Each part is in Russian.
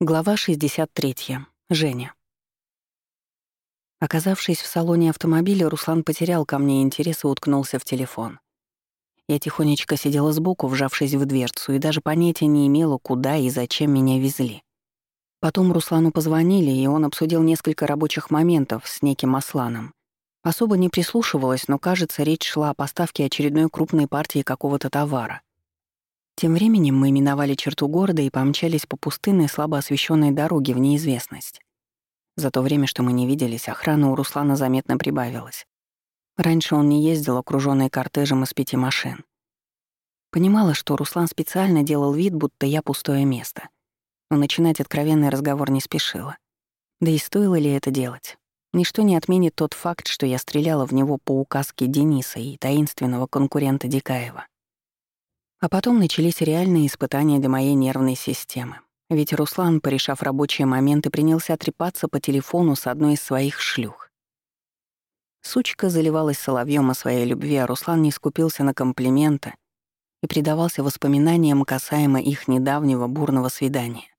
Глава 63. Женя. Оказавшись в салоне автомобиля, Руслан потерял ко мне интерес и уткнулся в телефон. Я тихонечко сидела сбоку, вжавшись в дверцу, и даже понятия не имела, куда и зачем меня везли. Потом Руслану позвонили, и он обсудил несколько рабочих моментов с неким Асланом. Особо не прислушивалась, но, кажется, речь шла о поставке очередной крупной партии какого-то товара. Тем временем мы миновали черту города и помчались по пустынной, слабо освещенной дороге в неизвестность. За то время, что мы не виделись, охрана у Руслана заметно прибавилась. Раньше он не ездил, окружённый кортежем из пяти машин. Понимала, что Руслан специально делал вид, будто я пустое место. Но начинать откровенный разговор не спешила. Да и стоило ли это делать? Ничто не отменит тот факт, что я стреляла в него по указке Дениса и таинственного конкурента Дикаева. А потом начались реальные испытания для моей нервной системы. Ведь Руслан, порешав рабочие моменты, принялся трепаться по телефону с одной из своих шлюх. Сучка заливалась соловьем о своей любви, а Руслан не скупился на комплименты и предавался воспоминаниям касаемо их недавнего бурного свидания.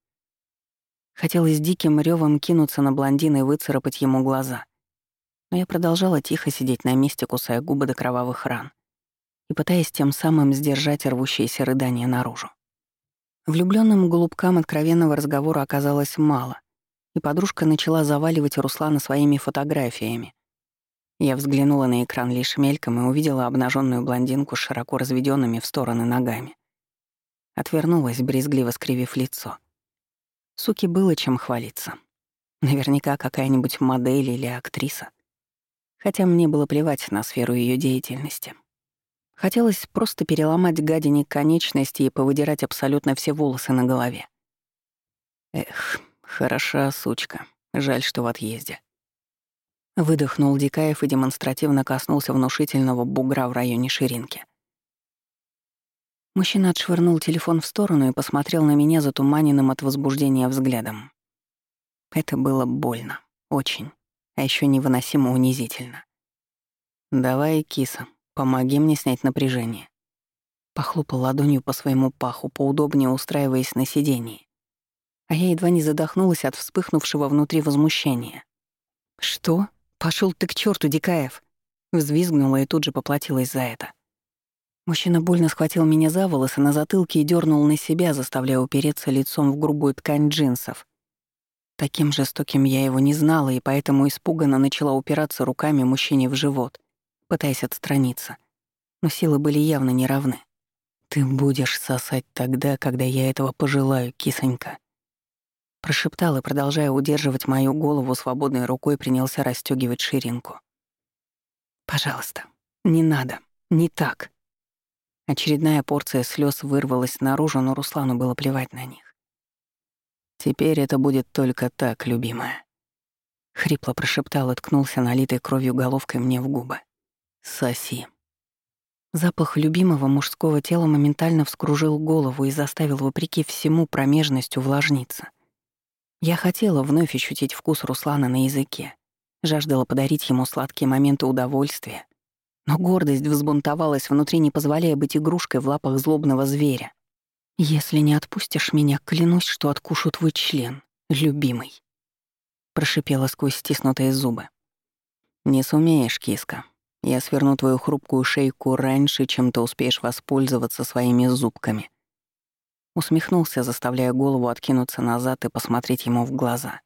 Хотелось диким ревом кинуться на блондина и выцарапать ему глаза. Но я продолжала тихо сидеть на месте, кусая губы до кровавых ран и пытаясь тем самым сдержать рвущиеся рыдания наружу. Влюбленным голубкам откровенного разговора оказалось мало, и подружка начала заваливать Руслана своими фотографиями. Я взглянула на экран лишь мельком и увидела обнаженную блондинку с широко разведенными в стороны ногами. Отвернулась, брезгливо скривив лицо. Суки было чем хвалиться. Наверняка какая-нибудь модель или актриса. Хотя мне было плевать на сферу ее деятельности. Хотелось просто переломать гадине конечности и повыдирать абсолютно все волосы на голове. Эх, хороша сучка. Жаль, что в отъезде. Выдохнул Дикаев и демонстративно коснулся внушительного бугра в районе ширинки. Мужчина отшвырнул телефон в сторону и посмотрел на меня затуманенным от возбуждения взглядом. Это было больно. Очень. А еще невыносимо унизительно. «Давай, киса, Помоги мне снять напряжение. Похлопал ладонью по своему паху, поудобнее устраиваясь на сидении. А я едва не задохнулась от вспыхнувшего внутри возмущения. «Что? Пошел ты к черту, Дикаев!» Взвизгнула и тут же поплатилась за это. Мужчина больно схватил меня за волосы на затылке и дернул на себя, заставляя упереться лицом в грубую ткань джинсов. Таким жестоким я его не знала, и поэтому испуганно начала упираться руками мужчине в живот, пытаясь отстраниться. Но силы были явно неравны. «Ты будешь сосать тогда, когда я этого пожелаю, кисонька». Прошептал и, продолжая удерживать мою голову свободной рукой, принялся расстёгивать ширинку. «Пожалуйста, не надо, не так». Очередная порция слез вырвалась наружу, но Руслану было плевать на них. «Теперь это будет только так, любимая». Хрипло прошептал и ткнулся налитой кровью головкой мне в губы. Соси. Запах любимого мужского тела моментально вскружил голову и заставил, вопреки всему, промежность увлажниться. Я хотела вновь ощутить вкус Руслана на языке, жаждала подарить ему сладкие моменты удовольствия, но гордость взбунтовалась внутри, не позволяя быть игрушкой в лапах злобного зверя. «Если не отпустишь меня, клянусь, что откушу твой член, любимый», — прошипела сквозь стиснутые зубы. «Не сумеешь, киска», я сверну твою хрупкую шейку раньше, чем ты успеешь воспользоваться своими зубками». Усмехнулся, заставляя голову откинуться назад и посмотреть ему в глаза.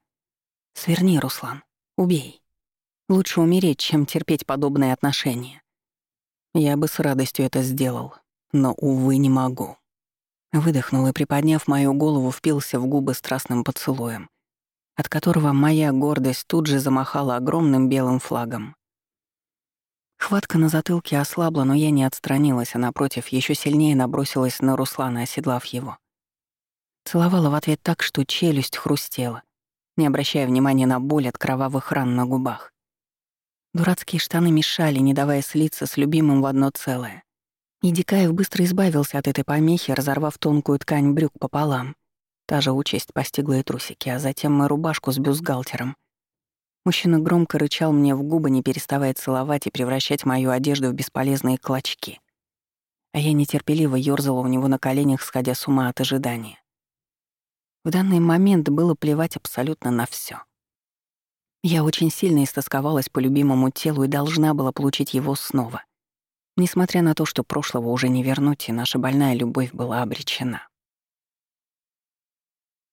«Сверни, Руслан. Убей. Лучше умереть, чем терпеть подобные отношения. Я бы с радостью это сделал, но, увы, не могу». Выдохнул и, приподняв мою голову, впился в губы страстным поцелуем, от которого моя гордость тут же замахала огромным белым флагом. Хватка на затылке ослабла, но я не отстранилась, а напротив, еще сильнее набросилась на Руслана, оседлав его. Целовала в ответ так, что челюсть хрустела, не обращая внимания на боль от кровавых ран на губах. Дурацкие штаны мешали, не давая слиться с любимым в одно целое. И Дикаев быстро избавился от этой помехи, разорвав тонкую ткань брюк пополам. Та же участь постигла и трусики, а затем и рубашку с бюстгальтером, Мужчина громко рычал мне в губы, не переставая целовать и превращать мою одежду в бесполезные клочки. А я нетерпеливо ёрзала у него на коленях, сходя с ума от ожидания. В данный момент было плевать абсолютно на все. Я очень сильно истосковалась по любимому телу и должна была получить его снова. Несмотря на то, что прошлого уже не вернуть, и наша больная любовь была обречена.